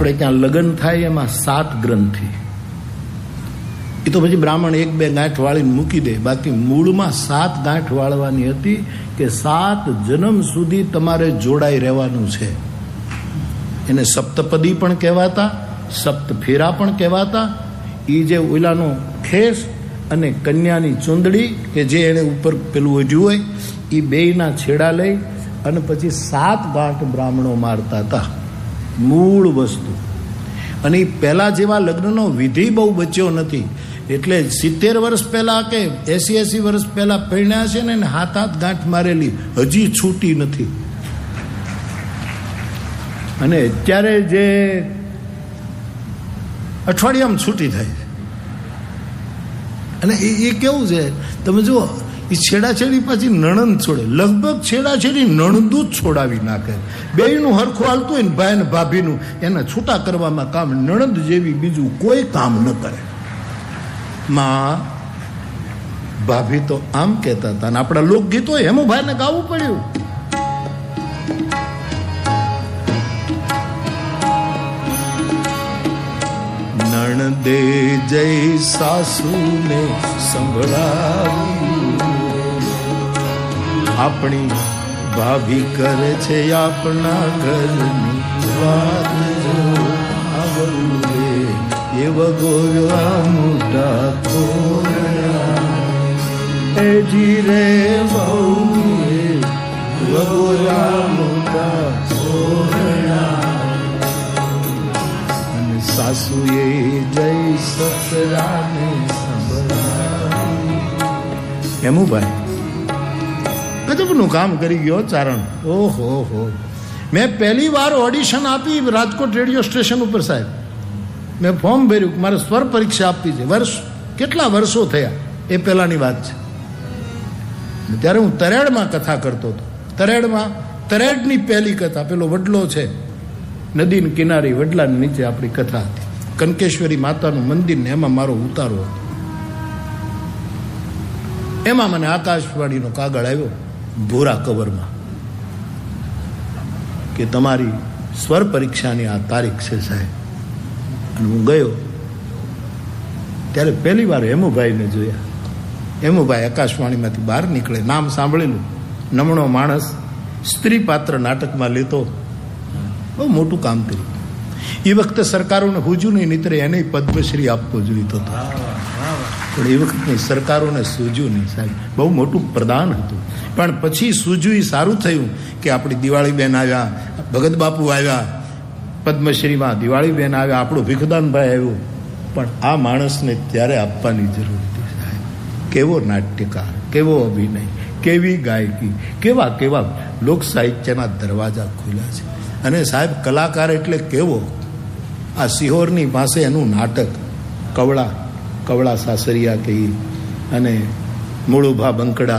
આપણે ત્યાં લગ્ન થાય એમાં સાત ગ્રંથિ. એ તો પછી બ્રાહ્મણ એક બે ગાંઠ વાળીને મૂકી દે. બાકી મૂળમાં સાત ગાંઠ વાળવાની હતી કે સાત જન્મ સુધી તમારે જોડાઈ રહેવાનું છે. એને સપ્તપદી પણ કહેવાતા સપ્ત ફેરા પણ કહેવાતા. એ જે ઓલાનો ખેસ અને કન્યાની ચૂંદડી કે જે એને ઉપર પેલું ઓઢ્યું હોય એ બેયના છેડા લઈ અને પછી સાત ગાંઠ બ્રાહ્મણો મારતા હતા. મૂળ વસ્તુ. અને એ પહેલાં જેવા લગ્નનો વિધિ બહુ બચ્યો નથી. એટલે સિત્તેર વર્ષ પહેલાં કે એસી એસી વર્ષ પહેલાં પરિણ્યા છે ને હાથ હાથ ગાંઠ મારેલી, હજી છૂટી નથી. અને અત્યારે જે અઠવાડિયામાં છૂટી થાય અને એ કેવું છે? તમે જુઓ એ છેડાછેડી પાછી નણંદ છોડે. લગભગ છેડાછેડી નણંદું જ છોડાવી નાખે. બેયનું હરખું હાલતું હોય ને ભાઈ ને ભાભીનું, એના છૂટા કરવામાં કામ નણંદ જેવી બીજું કોઈ કામ ન કરે. માં, ભાભી તો આમ કહેતા હતા અને આપણા લોકગીતો હેમુ ભાઈને ગાવું પડ્યું. નણદે જય સાસુને સંભળાવ્યું આપણી ભાભી કરે છે આપણા ઘરની વાત જો આવડું રે એ વગોરવા મોટા ખોરડા એ જીરે બહુ વગોરા મોટા ખોરડા અને સાસુએ જય સસરાને સંભળાવી. એમું ભાઈ? ગજબનું કામ કરી ગયો ચારણ. ઓહો હો મેં પહેલી વાર ઓડિશન આપી રાજકોટ રેડિયો સ્ટેશન ઉપર, સાહેબ. મેં ફોર્મ ભર્યું, મારે સ્વર પરીક્ષા આપવી છે. વર્ષ, કેટલા વર્ષો થયા? એ પહેલાંની વાત છે. ત્યારે હું તરેડમાં કથા કરતો હતો. તરેડમાં, તરેડની પહેલી કથા, પેલો વડલો છે. નદીની કિનારી, વડલાની નીચે આપણી કથા હતી. કનકેશ્વરી માતાનું મંદિર ને એમાં મારો ઉતારો હતો. એમાં મને આકાશવાણીનો કાગળ આવ્યો. ભૂરા કવરમાં કે તમારી સ્વર પરીક્ષાની આ તારીખ છે સાહેબ. અને હું ગયો. ત્યારે પહેલી વાર હેમુભાઈને જોયા. હેમુભાઈ આકાશવાણીમાંથી બહાર નીકળે, નામ સાંભળેલું. નમણો માણસ સ્ત્રી પાત્ર નાટકમાં લેતો. બહુ મોટું કામ કર્યું. એ વખતે સરકારોને હુજુ નહીં નીતરે એને પદ્મશ્રી આપવો જોઈતો હતો પણ એ વખતની સરકારોને સૂજ્યું નહીં સાહેબ. બહુ મોટું પ્રદાન હતું. પણ પછી સૂજ્યું એ સારું થયું કે આપણી દિવાળીબેન આવ્યા, ભગત બાપુ આવ્યા, પદ્મશ્રીમાં દિવાળીબેન આવ્યા, આપણું ભીખદાનભાઈ આવ્યું. પણ આ માણસને ત્યારે આપવાની જરૂર હતી સાહેબ. કેવો નાટ્યકાર, કેવો અભિનય, કેવી ગાયકી, કેવા કેવા લોક સાહિત્યના દરવાજા ખુલ્યા છે. અને સાહેબ કલાકાર એટલે કેવો? આ સિહોરની પાસે એનું નાટક, કવળા કવળા સાસરિયા કહી અને મૂળુભા બંકડા.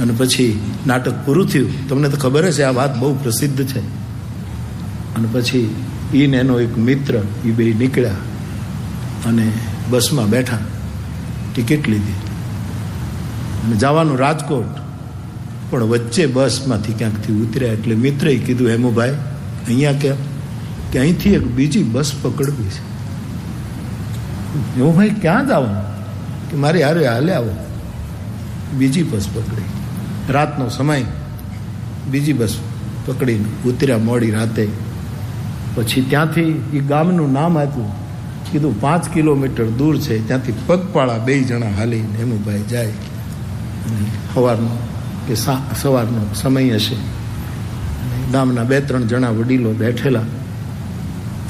અને પછી નાટક પૂરું થયું. તમને તો ખબર છે આ વાત બહુ પ્રસિદ્ધ છે. અને પછી ઈને એનો એક મિત્ર એ બે નીકળ્યા અને બસમાં બેઠા. ટિકિટ લીધી. અને જવાનું રાજકોટ. પણ વચ્ચે બસમાંથી ક્યાંકથી ઉતર્યા એટલે મિત્રએ કીધું, હેમુભાઈ, અહીંયા કેમ કે અહીંથી એક બીજી બસ પકડવી છે. હેમુભાઈ ક્યાં જવાનું કે મારે હારે હાલે આવો. બીજી બસ પકડી. રાતનો સમય. બીજી બસ પકડીને ઉતર્યા મોડી રાતે. પછી ત્યાંથી એ ગામનું નામ આપ્યું. કીધું, પાંચ કિલોમીટર દૂર છે. ત્યાંથી પગપાળા બે જણા હાલીને હેમુભાઈ જાય. સવારનો કે સવારનો સમય હશે. ગામના બે ત્રણ જણા વડીલો બેઠેલા.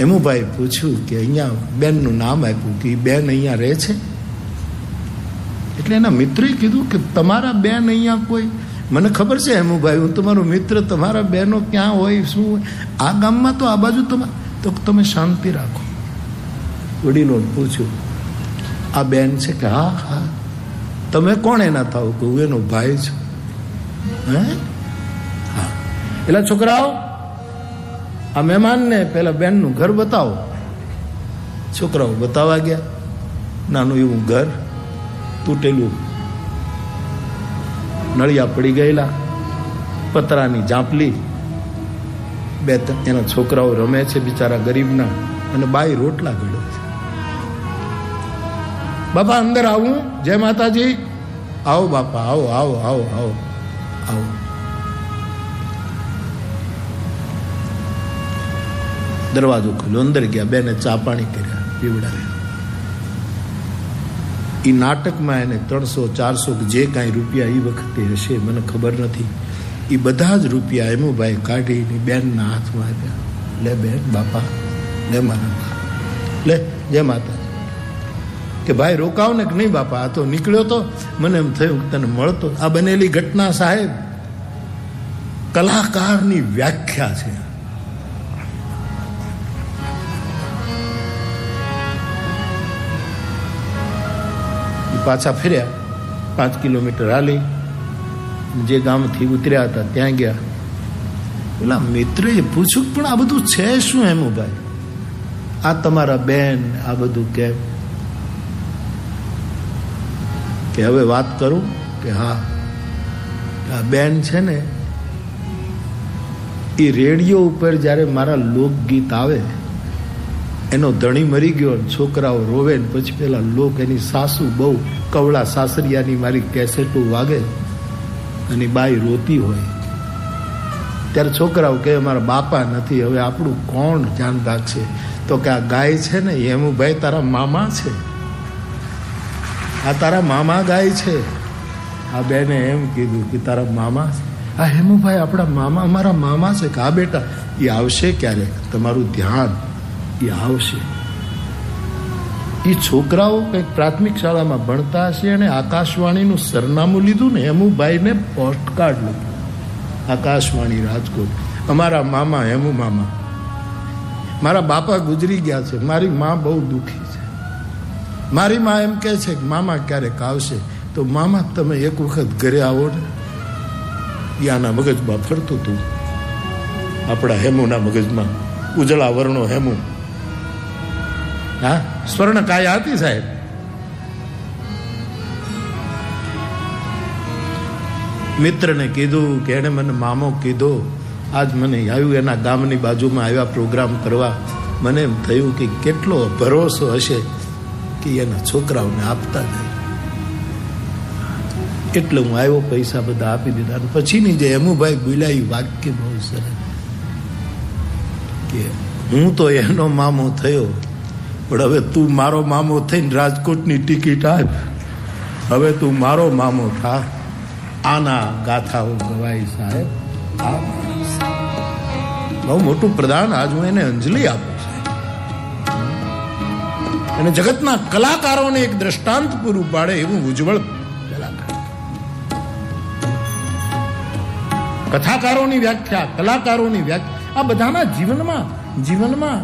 હેમુભાઈ પૂછ્યું કે અહીંયા બેનનું નામ આપ્યું કે બેન અહીંયા રહે છે? એટલે એના મિત્રે કીધું કે તમારા બેન અહીંયા કોઈ? મને ખબર છે હેમુભાઈ હું તમારો મિત્ર, તમારા બહેનો ક્યાં હોય, શું હોય? આ ગામમાં તો આ બાજુ તમે તો તમે શાંતિ રાખો. વડીલો પૂછ્યું, આ બેન છે કે હા હા. તમે કોણ એના થાવ? કે હું એનો ભાઈ છું. હે? હા. એટલે છોકરાઓ આ મહેમાનને પેલા બેનનું ઘર બતાવો. છોકરાઓ બતાવવા ગયા. નાનું એવું ઘર તૂટેલું. નળિયા પડી ગયેલા. પતરાની ઝાંપલી. બે એના છોકરાઓ રમે છે બિચારા ગરીબના અને બાઈ રોટલા ઘડે છે. બાપા, અંદર આવું. જય માતાજી. આવો બાપા, આવો આવો આવો આવો આવો. દરવાજો ખુલ્યો, અંદર ગયા, બેને ચા પાણી કર્યા, પીવડાવ્યા. એ નાટકમાં એને ત્રણસો, ચારસો જે કાંઈ રૂપિયા એ વખતે હશે, મને ખબર નથી. એ બધા જ રૂપિયા એમુભાઈ કાઢીને બેનના હાથમાં આપ્યા. લે બેન, બાપા, લે મારા લે, જય માતા કે ભાઈ રોકાવ ને કે નહીં બાપા? આ તો નીકળ્યો તો. મને એમ થયું તને મળતો. આ બનેલી ઘટના સાહેબ કલાકારની વ્યાખ્યા છે. પાછા ફર્યા. પાંચ કિલોમીટર હાલી. જે ગામથી ઉતર્યા હતા, ત્યાં ગયા. પેલા મિત્રએ પૂછ્યું પણ આ બધું છે શું એમ ભાઈ આ તમારા બેન, આ બધું કેમ કે હવે વાત કરું? કે હા, આ બેન છે ને, એ રેડિયો ઉપર જ્યારે મારા લોકગીત આવે એનો ધણી મરી ગયો છોકરાઓ રોવે ને પછી પેલા લોક એની સાસુ બહુ કવળા સાસરિયાની મારી કેસેટો વાગે અને બાઈ રોતી હોય. ત્યારે છોકરાઓ કે મારા બાપા નથી, હવે આપણું કોણ ધ્યાન રાખશે? તો કે, આ ગાય છે ને એમું ભાઈ તારા મામા છે. આ તારા મામા ગાય છે. આ બેને એમ કીધું કે, તારા મામા આ હેમુભાઈ આપણા મામા, અમારા મામા છે. કે, આ બેટા, એ આવશે ક્યારેક તમારું ધ્યાન એ આવશે. એ છોકરાઓ કંઈક પ્રાથમિક શાળામાં ભણતા હશે અને આકાશવાણીનું સરનામું લીધું ને હેમુભાઈને પોસ્ટકાર્ડ લખ્યું. આકાશવાણી રાજકોટ. અમારા મામા, હેમુ મામા. મારા બાપા ગુજરી ગયા છે. મારી મા બહુ દુઃખી છે. મારી મા એમ કહે છે કે, મામા, ક્યારેક આવશે તો મામા તમે એક વખત ઘરે આવો ને. યાના મગજમાં ફરતું હતું આપણા હેમુના મગજમાં ઉજળા વર્ણો હેમુ હા? સ્વર્ણ કાયા હતી સાહેબ? મિત્રને કીધું કે એને મને મામો કીધો, આજ મને આવ્યું એના ગામની બાજુમાં આવ્યા પ્રોગ્રામ કરવા. મને એમ થયું કે કેટલો ભરોસો હશે કે એના છોકરાઓને આપતા જાય એટલે હું આવ્યો, પૈસા બધા આપી દીધા પછીની જે હેમુભાઈ બોલાયું, વાક્ય બહુ સરસ. કે હું તો એનો મામો થયો પણ હવે તું મારો મામો થઈને રાજકોટની ટિકિટ આપ. હવે તું મારો મામો થા. આના ગાથાઓ ગવાય સાહેબ. બહુ મોટું પ્રદાન આજ હું એને અંજલિ આપું સાહેબ અને જગતના કલાકારોને એક દ્રષ્ટાંત પૂરું પાડે એવું ઉજ્જવળ કથાકારોની વ્યાખ્યા, કલાકારોની વ્યાખ્યા, આ બધાના જીવનમાં જીવનમાં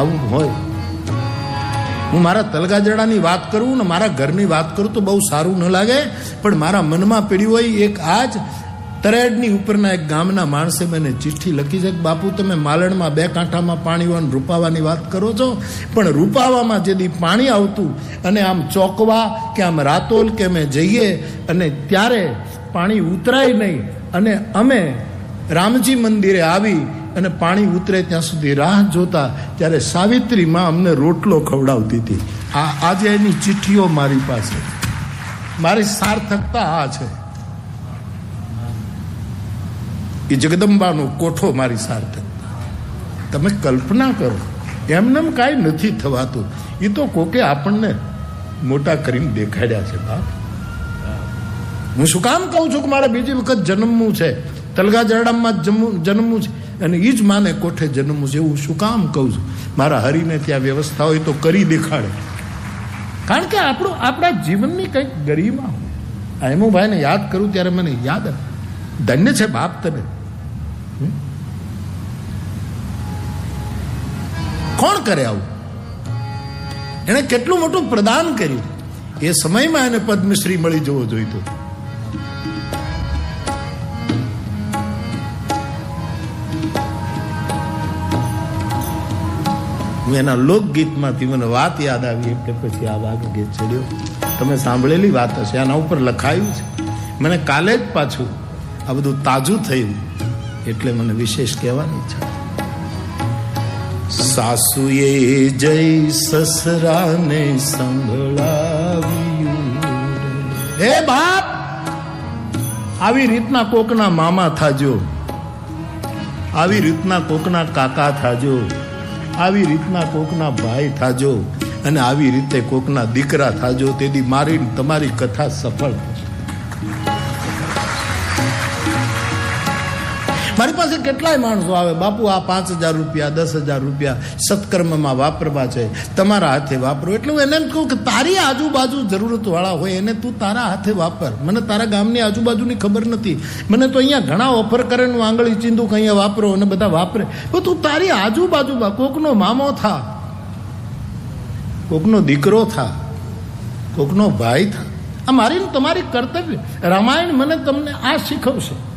આવું હોય. હું મારા તલગાજડાની વાત કરું ને મારા ઘરની વાત કરું તો બહુ સારું ન લાગે, પણ મારા મનમાં પીડ્યું હોય એક આજ તરેડની ઉપરના એક ગામના માણસે મને ચિઠ્ઠી લખી છે કે, બાપુ, તમે માલણમાં બે કાંઠામાં પાણી હોય રૂપાવાની વાત કરો છો? પણ રૂપાવામાં જેથી પાણી આવતું અને આમ ચોકવા કે આમ રાતોલ કે અમે જઈએ અને ત્યારે પાણી ઉતરાય નહીં અને અમે રામજી મંદિરે આવી અને પાણી ઉતરે ત્યાં સુધી રાહ જોતા ત્યારે સાવિત્રીમાં અમને રોટલો ખવડાવતી હતી. આ આજે એની ચિઠ્ઠીઓ મારી પાસે. મારી સાર્થકતા આ છે. એ જગદંબાનો કોઠો મારી સાર્થકતા. તમે કલ્પના કરો. એમનેમ કાંઈ નથી થવાતું. એ તો કોકે આપણને મોટા કરીને દેખાડ્યા છે, બાપ. હું શું કામ કહું છું કે મારે બીજી વખત જન્મવું છે? તલગા જરડામાં જન્મવું છે? અને એ જ માને કોઠે જન્મ છે એવું શું કામ કહું છું? મારા હરીને ત્યાં વ્યવસ્થા હોય તો કરી દેખાડે. કારણ કે આપણું, આપણા જીવનની કંઈક ગરિમા હોય. હેમુભાઈને યાદ કરું ત્યારે મને યાદ ધન્ય છે બાપ તને. કોણ કરે આવું? એણે કેટલું મોટું પ્રદાન કર્યું. એ સમયમાં એને પદ્મશ્રી મળી જવો જોઈતો. હું એના લોકગીતમાંથી મને વાત યાદ આવી એટલે પછી આ વાગ ગીત ચડ્યો તમે સાંભળેલી વાત હશે. આના ઉપર લખાયું છે. મને કાલે જ પાછું આ બધું તાજું થયું એટલે મને વિશેષ કહેવાની છે સાસુએ જય સસરાને સંભળાવ્યું. હે બાપ! આવી રીતના કોકના મામા થાજો. આવી રીતના કોકના કાકા થાજો. આવી રીતના કોકના ભાઈ થાજો અને આવી રીતે કોકના દીકરા થાજો તેથી મારી તમારી કથા સફળ મારી પાસે કેટલાય માણસો આવે, બાપુ, આ પાંચ હજાર રૂપિયા, દસ હજાર રૂપિયા સત્કર્મમાં વાપરવા છે, તમારા હાથે વાપરો. એટલે હું એને કહું કે તારી આજુબાજુ જરૂરતવાળા હોય, એને તું તારા હાથે વાપર. મને તારા ગામની આજુબાજુની ખબર નથી. મને તો અહીંયા ઘણા ઓફર કરે હું આંગળી ચીંદું કે અહીંયા વાપરો અને બધા વાપરે. તો તું તારી આજુબાજુમાં કોકનો મામો થા. કોકનો દીકરો થા. કોકનો ભાઈ થા. આ મારી તમારી કર્તવ્ય. રામાયણ મને તમને આ શીખવશે.